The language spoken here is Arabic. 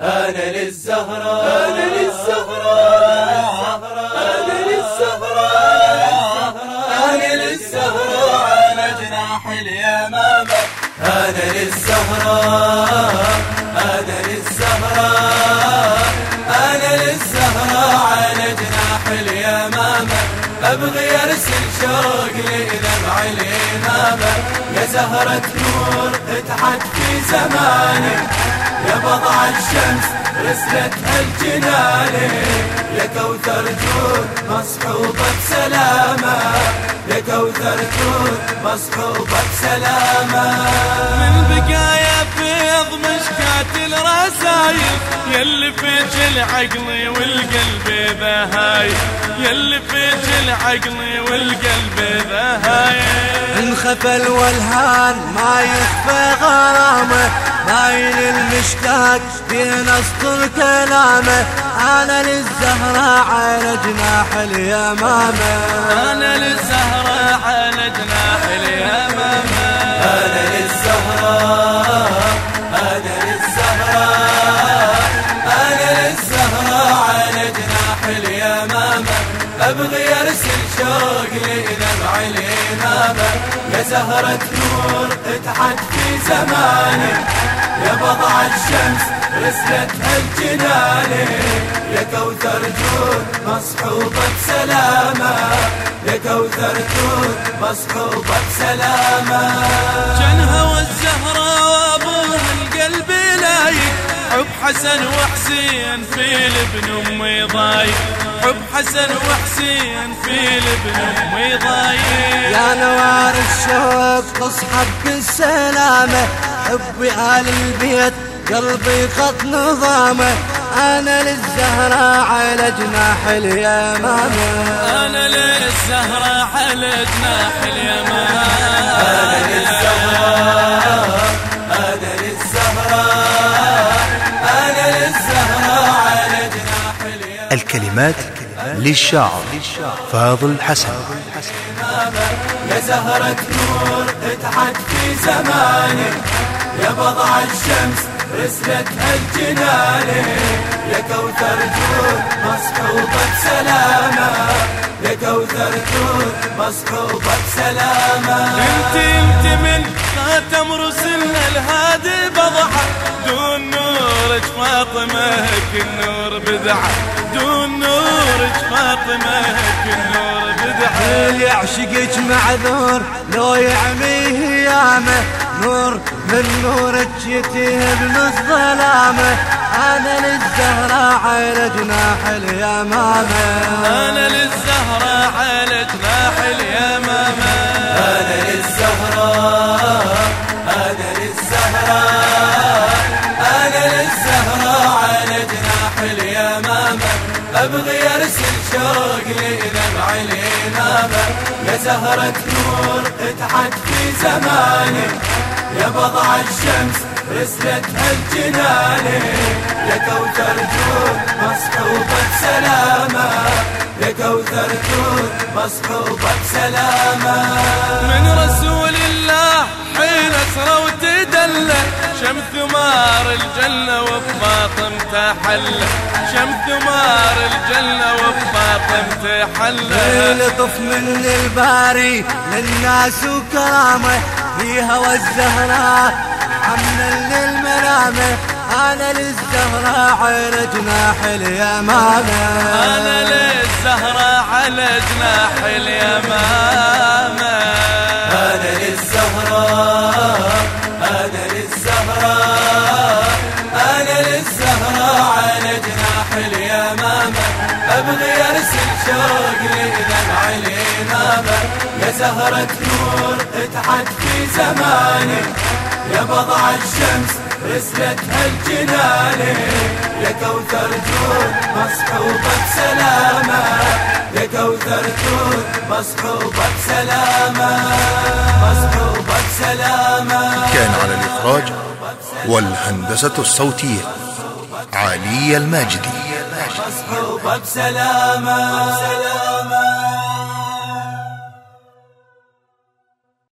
أنا للزهراء أنا للزهراء أنا للزهراء أنا للزهراء على جناح اليمامة. أنا للزهراء أنا للزهراء أنا للزهراء على جناح اليمامة. أبغي أرسل شوق لذبع الإمامة يا زهرة نور اتحت في زماني يا بضع الشمس رسلت الجنان يا كوثر جود مصحوبة بسلامة يا كوثر جود مصحوبة بسلامة. من بقايا بيض مشكات الرسايل يلي فيك العقل والقلب بهاي يلي فيك العقل والقلب بهاي انخفى الولهان ما يخفى غرامه باين المشتاق في نسط كلامه. أنا للزهراء على جناح اليمامة. أنا للزهراء على جناح اليمامة. أنا للزهراء أنا للزهراء أنا للزهراء على جناح أبغي أرسل شوق لنبع الإمامة. يا زهرة نور اتحت في زماني يا بضع الشمس رسلت هالجنان. يا كوثر جود مصحوبة بسلامة. يا كوثر جود مصحوبة بسلامة. كان هوى الزهراء وابوها القلب لايق. حب حسن وحسين في لبن أمي ضايق. حب حسن وحسين في لبن أمي ضايق. يا نوار الشوق تصحب بالسلامة. حبي آل البيت قلبي قط نظامه. أنا للزهراء على جناح اليمامة. أنا للزهراء على جناح اليمامة. أنا للزهراء أنا للزهراء أنا للزهراء على جناح اليمامة. الكلمات للشاعر فاضل حسن. يا زهرة نور اتحت في زماني يا بضع الشمس رسلت الجنان. يا كوثر جود مصحوبة بسلامة يا كوثر جود مصحوبة بسلامة انت انت من خاتم رسلنا الهادي بضعة دون نورك فاطمة النور بدعة دون نورك فاطمة النور بدعة اللي يعشقك معذور؟ لو يعميه يامه نور من نورك يتيه الظلامة أنا للزهراء على جناح اليمامة أنا للزهراء على جناح اليمامة أنا للزهراء أنا للزهراء أنا للزهراء على جناح اليمامة أبغي أرسل شوق لنبع الإمامة زهرة نور اتحت في زماني يا بضع الشمس رسلت هالجنان يا كوثر جود مصحوبة بسلامة. يا كوثر جود مصحوبة بسلامة. من رسول شم ثمار الجنة وبفاطم تحلى شم ثمار الجنة وبفاطم تحلى لطف من الباري للناس وكرامة في هوى الزهراء عمنا للملامه أنا للزهراء على جناح اليمامه أنا للزهراء على جناح اليمامه اليمامه ابغي أرسل شوق لدمع الامامه يا زهرة نور اتحت في زماني. يا بضع الشمس رسلت هالجنان يا كوثر جود مصحوبة بسلامة يا كوثر جود مصحوبة بسلامة مصحوبة بسلامة كان على الإخراج والهندسة الصوتية. علي الماجدي. مصحوبة بسلامة